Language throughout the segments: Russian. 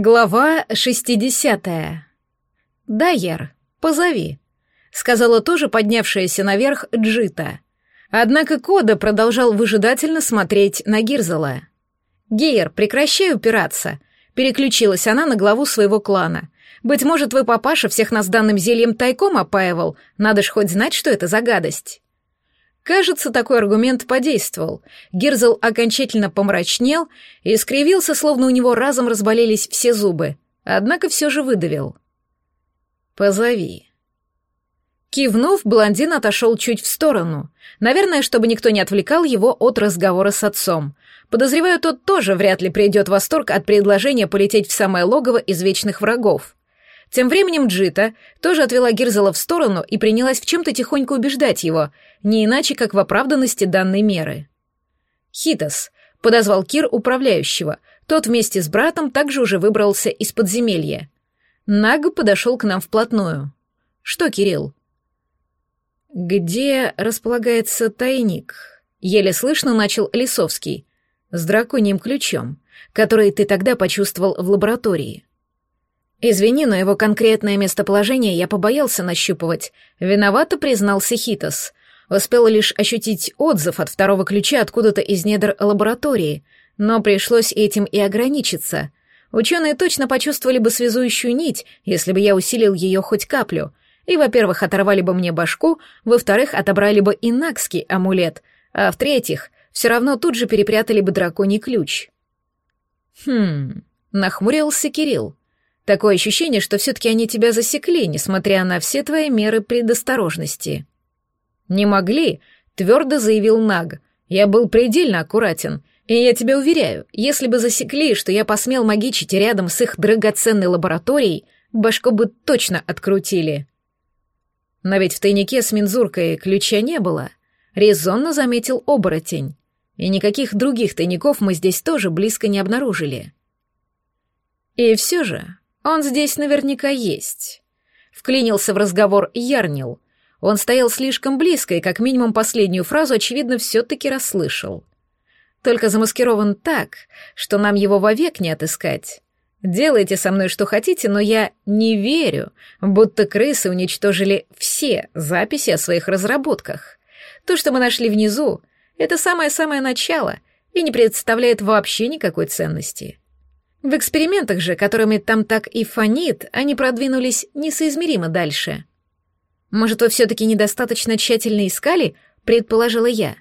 Глава 60. «Дайер, позови», — сказала тоже поднявшаяся наверх Джита. Однако Кода продолжал выжидательно смотреть на Гирзела. «Гейер, прекращай упираться», — переключилась она на главу своего клана. «Быть может, твой папаша всех нас данным зельем тайком опаивал? Надо ж хоть знать, что это за гадость». Кажется, такой аргумент подействовал. Гирзел окончательно помрачнел и скривился, словно у него разом разболелись все зубы. Однако все же выдавил. «Позови». Кивнув, блондин отошел чуть в сторону. Наверное, чтобы никто не отвлекал его от разговора с отцом. Подозреваю, тот тоже вряд ли придет в восторг от предложения полететь в самое логово из вечных врагов. Тем временем Джита тоже отвела Гирзела в сторону и принялась в чем-то тихонько убеждать его, не иначе как в оправданности данной меры. «Хитос», — подозвал Кир управляющего, тот вместе с братом также уже выбрался из подземелья. Наг подошел к нам вплотную. «Что, Кирилл?» «Где располагается тайник?» — еле слышно начал Лисовский. «С драконьим ключом, который ты тогда почувствовал в лаборатории». «Извини, но его конкретное местоположение я побоялся нащупывать. Виновато признался Хитос. Успел лишь ощутить отзыв от второго ключа откуда-то из недр лаборатории, но пришлось этим и ограничиться. Ученые точно почувствовали бы связующую нить, если бы я усилил ее хоть каплю. И, во-первых, оторвали бы мне башку, во-вторых, отобрали бы инакский амулет, а в-третьих, все равно тут же перепрятали бы драконий ключ». «Хм...» — нахмурился Кирилл. Такое ощущение, что все-таки они тебя засекли, несмотря на все твои меры предосторожности. Не могли, твердо заявил Наг. Я был предельно аккуратен. И я тебя уверяю, если бы засекли, что я посмел магичить рядом с их драгоценной лабораторией, башку бы точно открутили. Но ведь в тайнике с мензуркой ключа не было, резонно заметил оборотень. И никаких других тайников мы здесь тоже близко не обнаружили. И все же он здесь наверняка есть. Вклинился в разговор Ярнил. Он стоял слишком близко и как минимум последнюю фразу, очевидно, все-таки расслышал. Только замаскирован так, что нам его вовек не отыскать. Делайте со мной что хотите, но я не верю, будто крысы уничтожили все записи о своих разработках. То, что мы нашли внизу, это самое-самое начало и не представляет вообще никакой ценности. В экспериментах же, которыми там так и фонит, они продвинулись несоизмеримо дальше. Может, вы все-таки недостаточно тщательно искали, предположила я.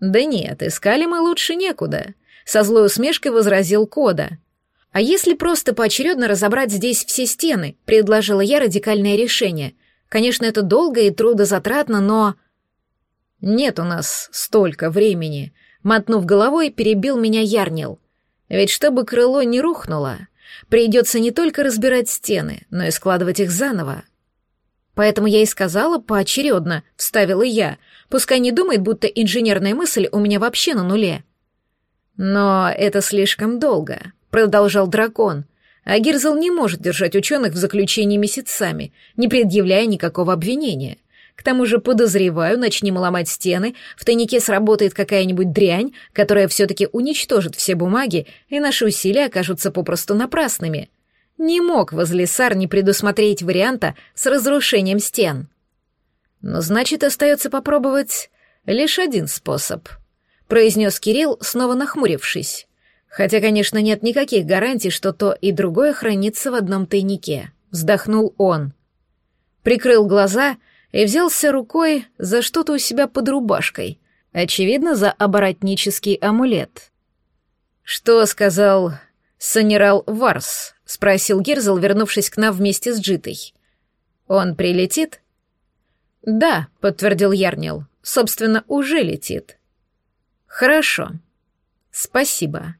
Да нет, искали мы лучше некуда, со злой усмешкой возразил Кода. А если просто поочередно разобрать здесь все стены, предложила я радикальное решение. Конечно, это долго и трудозатратно, но... Нет у нас столько времени. Мотнув головой, перебил меня Ярнил. Ведь чтобы крыло не рухнуло, придется не только разбирать стены, но и складывать их заново. Поэтому я и сказала поочередно, вставила я, пускай не думает, будто инженерная мысль у меня вообще на нуле. Но это слишком долго, продолжал дракон, а Гирзел не может держать ученых в заключении месяцами, не предъявляя никакого обвинения. К тому же, подозреваю, начнем ломать стены, в тайнике сработает какая-нибудь дрянь, которая все-таки уничтожит все бумаги, и наши усилия окажутся попросту напрасными. Не мог Возлесар не предусмотреть варианта с разрушением стен. Но значит, остается попробовать лишь один способ, произнес Кирилл, снова нахмурившись. Хотя, конечно, нет никаких гарантий, что то и другое хранится в одном тайнике. Вздохнул он. Прикрыл глаза — и взялся рукой за что-то у себя под рубашкой, очевидно, за оборотнический амулет. «Что сказал Санерал Варс?» — спросил Гирзел, вернувшись к нам вместе с Джитой. «Он прилетит?» «Да», — подтвердил Ярнил. «Собственно, уже летит». «Хорошо. Спасибо».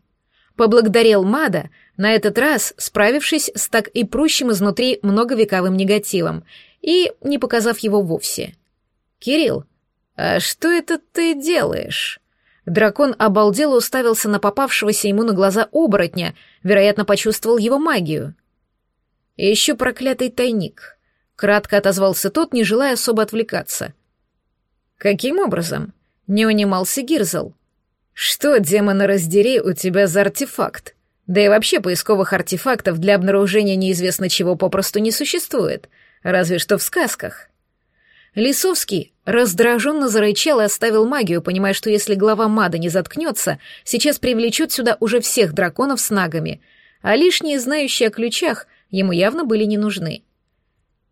Поблагодарил Мада, на этот раз справившись с так и прущим изнутри многовековым негативом и не показав его вовсе. «Кирилл, а что это ты делаешь?» Дракон обалдело уставился на попавшегося ему на глаза оборотня, вероятно, почувствовал его магию. «Ищу проклятый тайник», — кратко отозвался тот, не желая особо отвлекаться. «Каким образом?» — не унимался Гирзл. «Что, демона раздери, у тебя за артефакт?» Да и вообще поисковых артефактов для обнаружения неизвестно чего попросту не существует, разве что в сказках. Лисовский раздраженно зарычал и оставил магию, понимая, что если глава Мада не заткнется, сейчас привлечет сюда уже всех драконов с нагами, а лишние, знающие о ключах, ему явно были не нужны.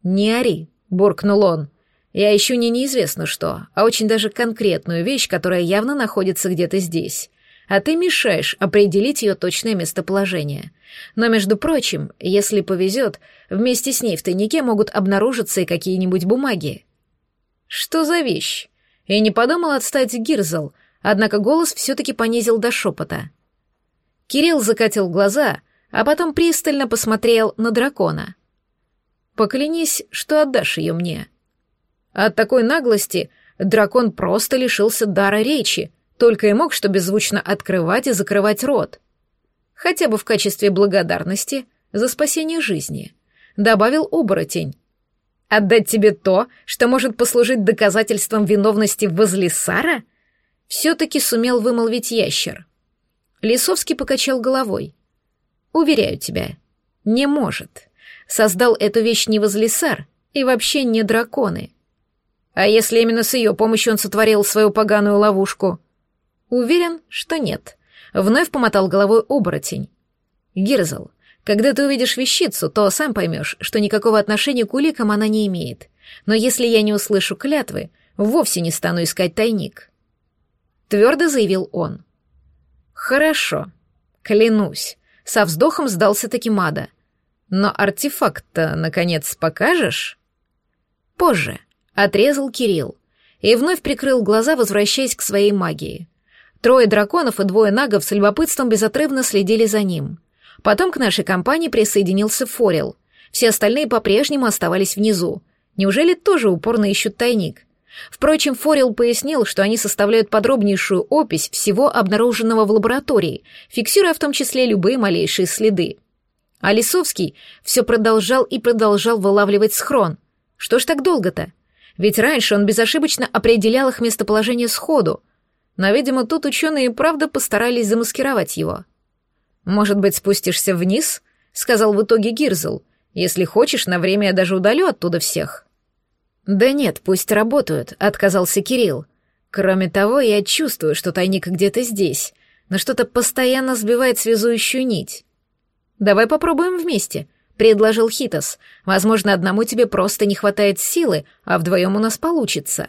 «Не ори», — буркнул он. «Я ищу не неизвестно что, а очень даже конкретную вещь, которая явно находится где-то здесь а ты мешаешь определить ее точное местоположение. Но, между прочим, если повезет, вместе с ней в тайнике могут обнаружиться и какие-нибудь бумаги. Что за вещь? Я не подумал отстать Гирзл, однако голос все-таки понизил до шепота. Кирилл закатил глаза, а потом пристально посмотрел на дракона. «Поклянись, что отдашь ее мне». От такой наглости дракон просто лишился дара речи, только и мог что беззвучно открывать и закрывать рот. Хотя бы в качестве благодарности за спасение жизни. Добавил оборотень. «Отдать тебе то, что может послужить доказательством виновности возле Сара?» Все-таки сумел вымолвить ящер. Лисовский покачал головой. «Уверяю тебя, не может. Создал эту вещь не возлесар и вообще не драконы. А если именно с ее помощью он сотворил свою поганую ловушку?» Уверен, что нет. Вновь помотал головой оборотень. Гирзл, когда ты увидишь вещицу, то сам поймешь, что никакого отношения к уликам она не имеет. Но если я не услышу клятвы, вовсе не стану искать тайник. Твердо заявил он. Хорошо, клянусь. Со вздохом сдался таки Мада. Но артефакт-то, наконец, покажешь? Позже. Отрезал Кирилл. И вновь прикрыл глаза, возвращаясь к своей магии. Трое драконов и двое нагов с любопытством безотрывно следили за ним. Потом к нашей компании присоединился Форел. Все остальные по-прежнему оставались внизу. Неужели тоже упорно ищут тайник? Впрочем, Форел пояснил, что они составляют подробнейшую опись всего обнаруженного в лаборатории, фиксируя в том числе любые малейшие следы. А Лисовский все продолжал и продолжал вылавливать схрон. Что ж так долго-то? Ведь раньше он безошибочно определял их местоположение сходу, но, видимо, тут ученые правда постарались замаскировать его. «Может быть, спустишься вниз?» — сказал в итоге Гирзл. «Если хочешь, на время я даже удалю оттуда всех». «Да нет, пусть работают», — отказался Кирилл. «Кроме того, я чувствую, что тайник где-то здесь, но что-то постоянно сбивает связующую нить». «Давай попробуем вместе», — предложил Хитос. «Возможно, одному тебе просто не хватает силы, а вдвоем у нас получится».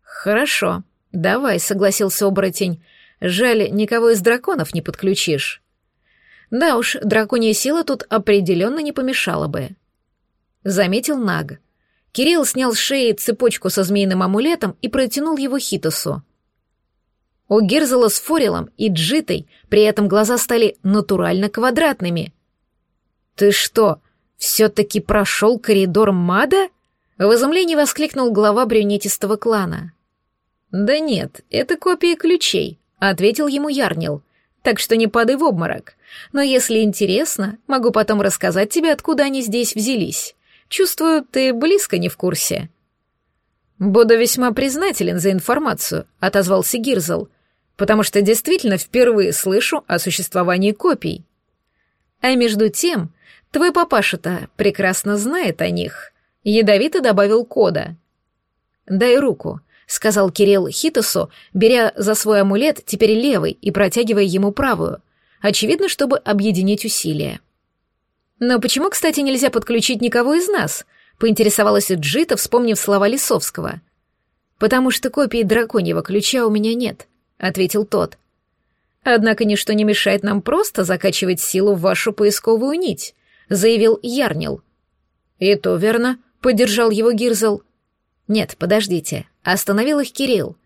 «Хорошо», «Давай», — согласился оборотень. «Жаль, никого из драконов не подключишь». «Да уж, драконья сила тут определенно не помешала бы». Заметил Наг. Кирилл снял с шеи цепочку со змеиным амулетом и протянул его Хитосу. У Герзела с Форелом и Джитой при этом глаза стали натурально квадратными. «Ты что, все-таки прошел коридор Мада?» В изумлении воскликнул глава брюнетистого клана. «Да нет, это копии ключей», — ответил ему Ярнил. «Так что не падай в обморок. Но если интересно, могу потом рассказать тебе, откуда они здесь взялись. Чувствую, ты близко не в курсе». «Буду весьма признателен за информацию», — отозвался Гирзл, «потому что действительно впервые слышу о существовании копий». «А между тем, твой папаша-то прекрасно знает о них», — ядовито добавил Кода. «Дай руку», сказал Кирилл Хитосу, беря за свой амулет теперь левый и протягивая ему правую, очевидно, чтобы объединить усилия. «Но почему, кстати, нельзя подключить никого из нас?» — поинтересовалась Джита, вспомнив слова Лисовского. «Потому что копии драконьего ключа у меня нет», — ответил тот. «Однако ничто не мешает нам просто закачивать силу в вашу поисковую нить», — заявил Ярнил. «И то верно», — поддержал его Гирзл. «Нет, подождите», — остановил их Кирилл.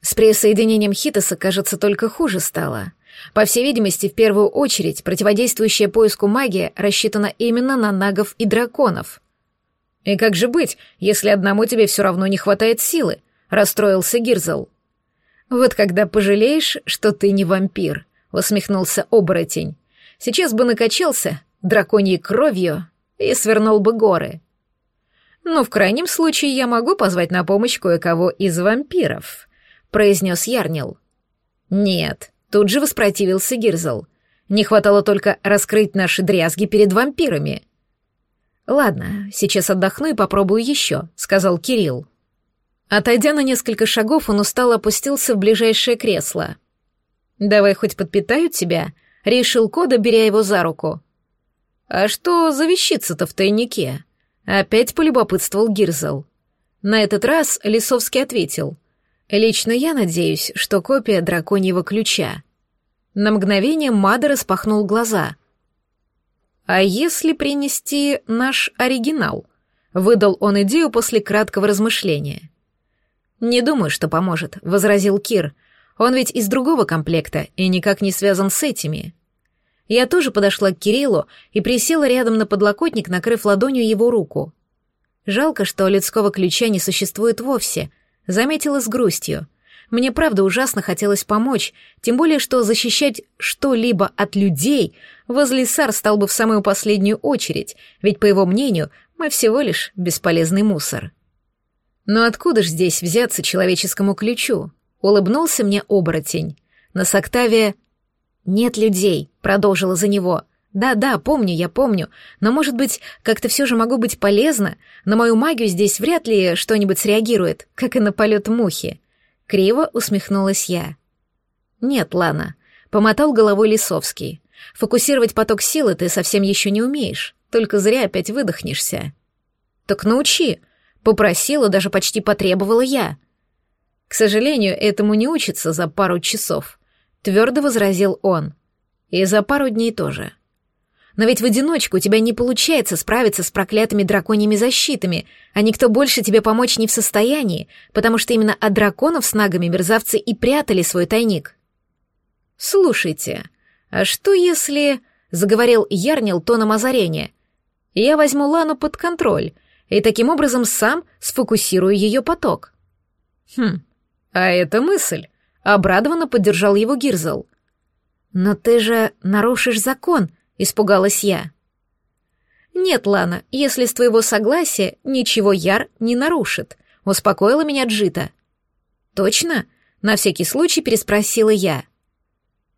С присоединением Хитоса, кажется, только хуже стало. По всей видимости, в первую очередь, противодействующая поиску магия рассчитана именно на нагов и драконов. «И как же быть, если одному тебе все равно не хватает силы?» — расстроился Гирзл. «Вот когда пожалеешь, что ты не вампир», — усмехнулся оборотень. «Сейчас бы накачался драконьей кровью и свернул бы горы». «Ну, в крайнем случае я могу позвать на помощь кое-кого из вампиров», — произнес Ярнил. «Нет», — тут же воспротивился Гирзл. Не хватало только раскрыть наши дрязги перед вампирами. «Ладно, сейчас отдохну и попробую еще», — сказал Кирилл. Отойдя на несколько шагов, он устало опустился в ближайшее кресло. «Давай хоть подпитаю тебя», — решил Кода, беря его за руку. «А что за вещица-то в тайнике?» — опять полюбопытствовал Гирзел. На этот раз Лисовский ответил. «Лично я надеюсь, что копия драконьего ключа». На мгновение Мада распахнул глаза. «А если принести наш оригинал?» — выдал он идею после краткого размышления. «Не думаю, что поможет», — возразил Кир. «Он ведь из другого комплекта и никак не связан с этими». Я тоже подошла к Кириллу и присела рядом на подлокотник, накрыв ладонью его руку. Жалко, что людского ключа не существует вовсе, заметила с грустью. Мне правда ужасно хотелось помочь, тем более что защищать что-либо от людей возле Сар стал бы в самую последнюю очередь, ведь, по его мнению, мы всего лишь бесполезный мусор. Но откуда ж здесь взяться человеческому ключу? Улыбнулся мне оборотень. На Соктаве «Нет людей», — продолжила за него. «Да-да, помню, я помню, но, может быть, как-то все же могу быть полезна? На мою магию здесь вряд ли что-нибудь среагирует, как и на полет мухи». Криво усмехнулась я. «Нет, Лана», — помотал головой Лисовский. «Фокусировать поток силы ты совсем еще не умеешь, только зря опять выдохнешься». «Так научи», — попросила, даже почти потребовала я. «К сожалению, этому не учится за пару часов», — твердо возразил он. «И за пару дней тоже». Но ведь в одиночку у тебя не получается справиться с проклятыми драконьими защитами, а никто больше тебе помочь не в состоянии, потому что именно от драконов с нагами мерзавцы и прятали свой тайник. «Слушайте, а что если...» — заговорил Ярнил тоном озарения. «Я возьму Лану под контроль и таким образом сам сфокусирую ее поток». «Хм, а это мысль», — обрадованно поддержал его Гирзл. «Но ты же нарушишь закон», — испугалась я. «Нет, Лана, если с твоего согласия ничего Яр не нарушит», — успокоила меня Джита. «Точно?» — на всякий случай переспросила я.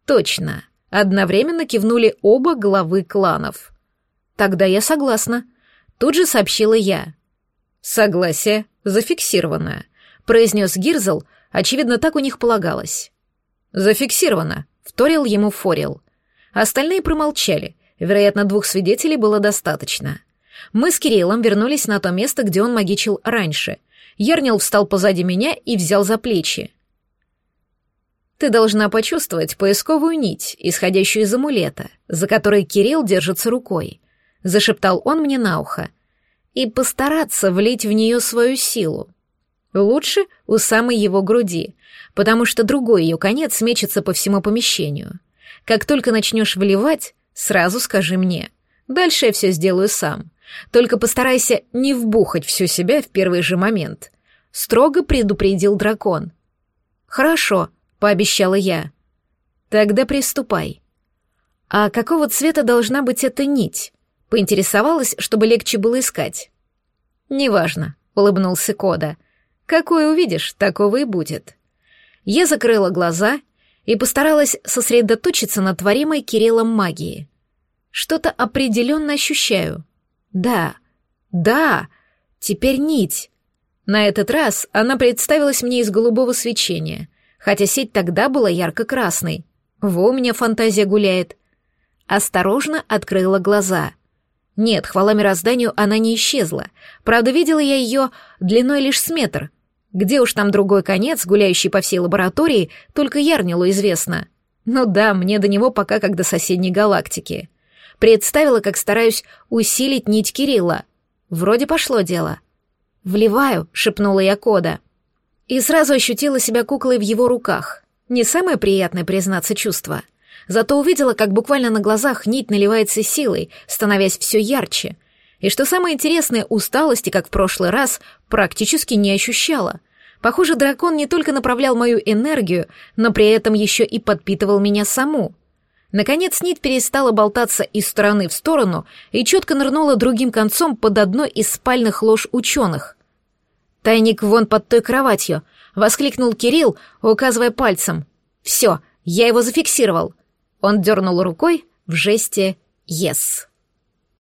«Точно», — одновременно кивнули оба главы кланов. «Тогда я согласна», — тут же сообщила я. «Согласие зафиксировано», — произнес Гирзл, очевидно, так у них полагалось. «Зафиксировано», — вторил ему Форил. Остальные промолчали. Вероятно, двух свидетелей было достаточно. Мы с Кириллом вернулись на то место, где он магичил раньше. Ернил встал позади меня и взял за плечи. «Ты должна почувствовать поисковую нить, исходящую из амулета, за которой Кирилл держится рукой», — зашептал он мне на ухо, «и постараться влить в нее свою силу. Лучше у самой его груди, потому что другой ее конец мечется по всему помещению. Как только начнешь вливать, сразу скажи мне. Дальше я все сделаю сам. Только постарайся не вбухать всю себя в первый же момент. Строго предупредил дракон. Хорошо, пообещала я. Тогда приступай. А какого цвета должна быть эта нить? Поинтересовалась, чтобы легче было искать. Неважно, улыбнулся Кода. Какое увидишь, такого и будет. Я закрыла глаза и постаралась сосредоточиться на творимой Кириллом магии. Что-то определенно ощущаю. Да, да, теперь нить. На этот раз она представилась мне из голубого свечения, хотя сеть тогда была ярко-красной. Во, у меня фантазия гуляет. Осторожно открыла глаза. Нет, хвала мирозданию, она не исчезла. Правда, видела я ее длиной лишь с метр — где уж там другой конец, гуляющий по всей лаборатории, только Ярнилу известно. Ну да, мне до него пока как до соседней галактики. Представила, как стараюсь усилить нить Кирилла. Вроде пошло дело. «Вливаю», — шепнула я Кода. И сразу ощутила себя куклой в его руках. Не самое приятное, признаться, чувство. Зато увидела, как буквально на глазах нить наливается силой, становясь все ярче — и что самое интересное, усталости, как в прошлый раз, практически не ощущала. Похоже, дракон не только направлял мою энергию, но при этом еще и подпитывал меня саму. Наконец нить перестала болтаться из стороны в сторону и четко нырнула другим концом под одной из спальных лож ученых. «Тайник вон под той кроватью», — воскликнул Кирилл, указывая пальцем. «Все, я его зафиксировал». Он дернул рукой в жесте «Yes».